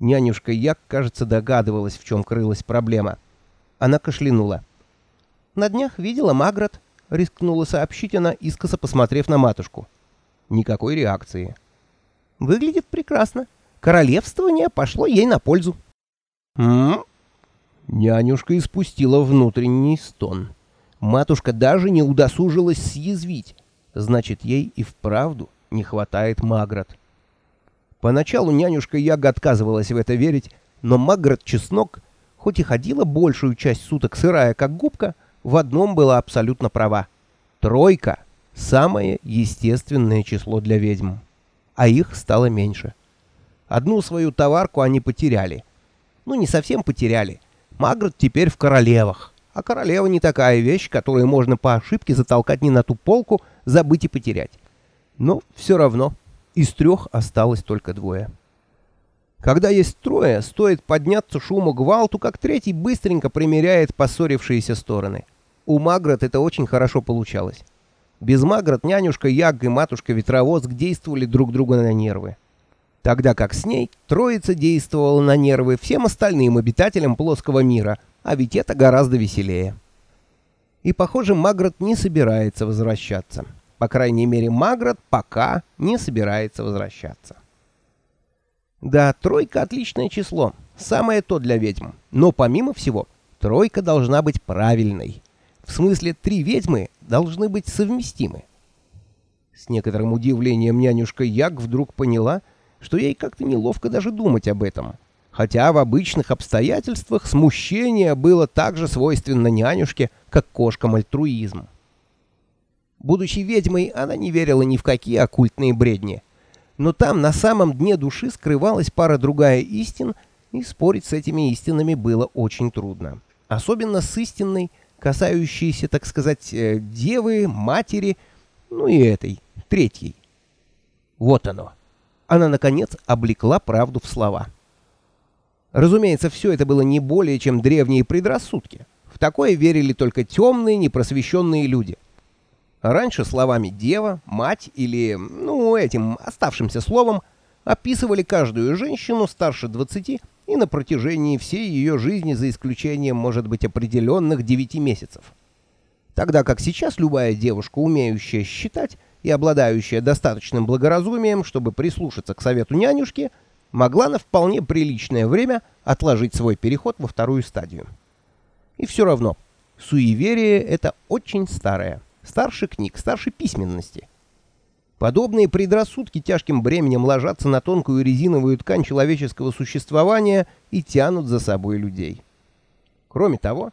Нянюшка Як, кажется, догадывалась, в чем крылась проблема. Она кашлянула. «На днях видела Магрот», — рискнула сообщить она, искоса посмотрев на матушку. Никакой реакции. «Выглядит прекрасно. Королевствование пошло ей на пользу». «М?», Нянюшка испустила внутренний стон. Матушка даже не удосужилась съязвить. Значит, ей и вправду не хватает Магрот. Поначалу нянюшка Яга отказывалась в это верить, но Магрот Чеснок, хоть и ходила большую часть суток сырая, как губка, в одном была абсолютно права. Тройка — самое естественное число для ведьм. А их стало меньше. Одну свою товарку они потеряли. Ну, не совсем потеряли. Магрот теперь в королевах. А королева не такая вещь, которую можно по ошибке затолкать не на ту полку, забыть и потерять. Но все равно из трех осталось только двое. Когда есть трое, стоит подняться шуму гвалту, как третий быстренько примеряет поссорившиеся стороны. У Магрот это очень хорошо получалось. Без Магрот нянюшка Яг и матушка Ветровозг действовали друг другу на нервы. Тогда как с ней троица действовала на нервы всем остальным обитателям плоского мира, а ведь это гораздо веселее. И, похоже, Магрот не собирается возвращаться. По крайней мере, Магрот пока не собирается возвращаться. Да, тройка — отличное число, самое то для ведьм. Но помимо всего, тройка должна быть правильной. В смысле, три ведьмы должны быть совместимы. С некоторым удивлением нянюшка Яг вдруг поняла, что ей как-то неловко даже думать об этом. Хотя в обычных обстоятельствах смущение было так же свойственно нянюшке, как кошкам альтруизм. Будучи ведьмой, она не верила ни в какие оккультные бредни. Но там, на самом дне души, скрывалась пара-другая истин, и спорить с этими истинами было очень трудно. Особенно с истинной, касающейся, так сказать, э, девы, матери, ну и этой, третьей. Вот оно. Она, наконец, облекла правду в слова. Разумеется, все это было не более, чем древние предрассудки. В такое верили только темные, непросвещенные люди — Раньше словами «дева», «мать» или, ну, этим оставшимся словом описывали каждую женщину старше 20 и на протяжении всей ее жизни за исключением, может быть, определенных 9 месяцев. Тогда как сейчас любая девушка, умеющая считать и обладающая достаточным благоразумием, чтобы прислушаться к совету нянюшки, могла на вполне приличное время отложить свой переход во вторую стадию. И все равно, суеверие это очень старое старше книг, старше письменности. Подобные предрассудки тяжким бременем ложатся на тонкую резиновую ткань человеческого существования и тянут за собой людей. Кроме того,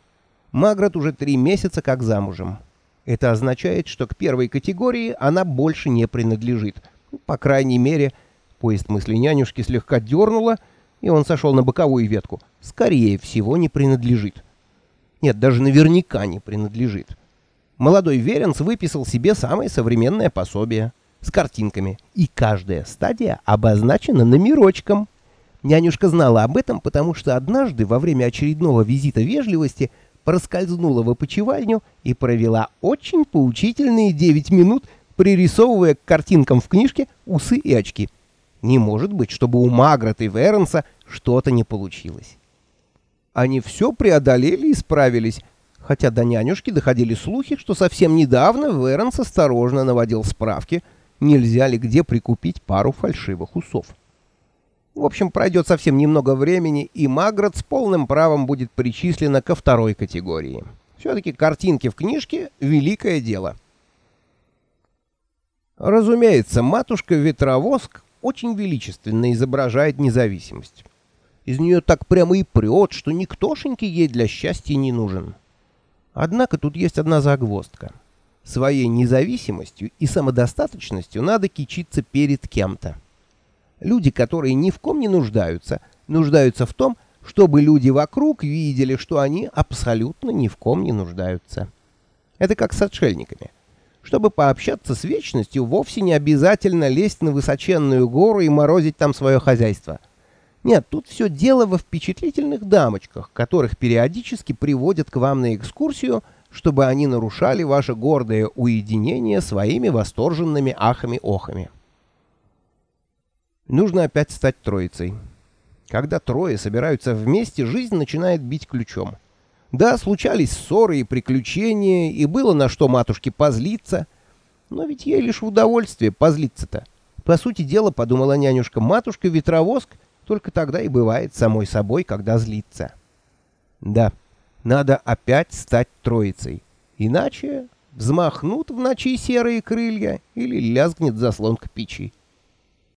Магрот уже три месяца как замужем. Это означает, что к первой категории она больше не принадлежит. По крайней мере, поезд мысли нянюшки слегка дернуло, и он сошел на боковую ветку. Скорее всего, не принадлежит. Нет, даже наверняка не принадлежит молодой Веренс выписал себе самое современное пособие с картинками, и каждая стадия обозначена номерочком. Нянюшка знала об этом, потому что однажды во время очередного визита вежливости проскользнула в опочивальню и провела очень поучительные 9 минут, пририсовывая к картинкам в книжке усы и очки. Не может быть, чтобы у Магрот и Веренса что-то не получилось. Они все преодолели и справились, хотя до нянюшки доходили слухи, что совсем недавно Веренс осторожно наводил справки, нельзя ли где прикупить пару фальшивых усов. В общем, пройдет совсем немного времени, и Маград с полным правом будет причислена ко второй категории. Все-таки картинки в книжке — великое дело. Разумеется, матушка Ветровоск очень величественно изображает независимость. Из нее так прямо и прет, что никтошеньки ей для счастья не нужен. Однако тут есть одна загвоздка. Своей независимостью и самодостаточностью надо кичиться перед кем-то. Люди, которые ни в ком не нуждаются, нуждаются в том, чтобы люди вокруг видели, что они абсолютно ни в ком не нуждаются. Это как с отшельниками. Чтобы пообщаться с вечностью, вовсе не обязательно лезть на высоченную гору и морозить там свое хозяйство. Нет, тут все дело во впечатлительных дамочках, которых периодически приводят к вам на экскурсию, чтобы они нарушали ваше гордое уединение своими восторженными ахами-охами. Нужно опять стать троицей. Когда трое собираются вместе, жизнь начинает бить ключом. Да, случались ссоры и приключения, и было на что матушке позлиться. Но ведь ей лишь в удовольствие позлиться-то. По сути дела, подумала нянюшка, матушка-ветровоск только тогда и бывает самой собой, когда злится. Да, надо опять стать троицей. Иначе взмахнут в ночи серые крылья или лязгнет заслонка печи.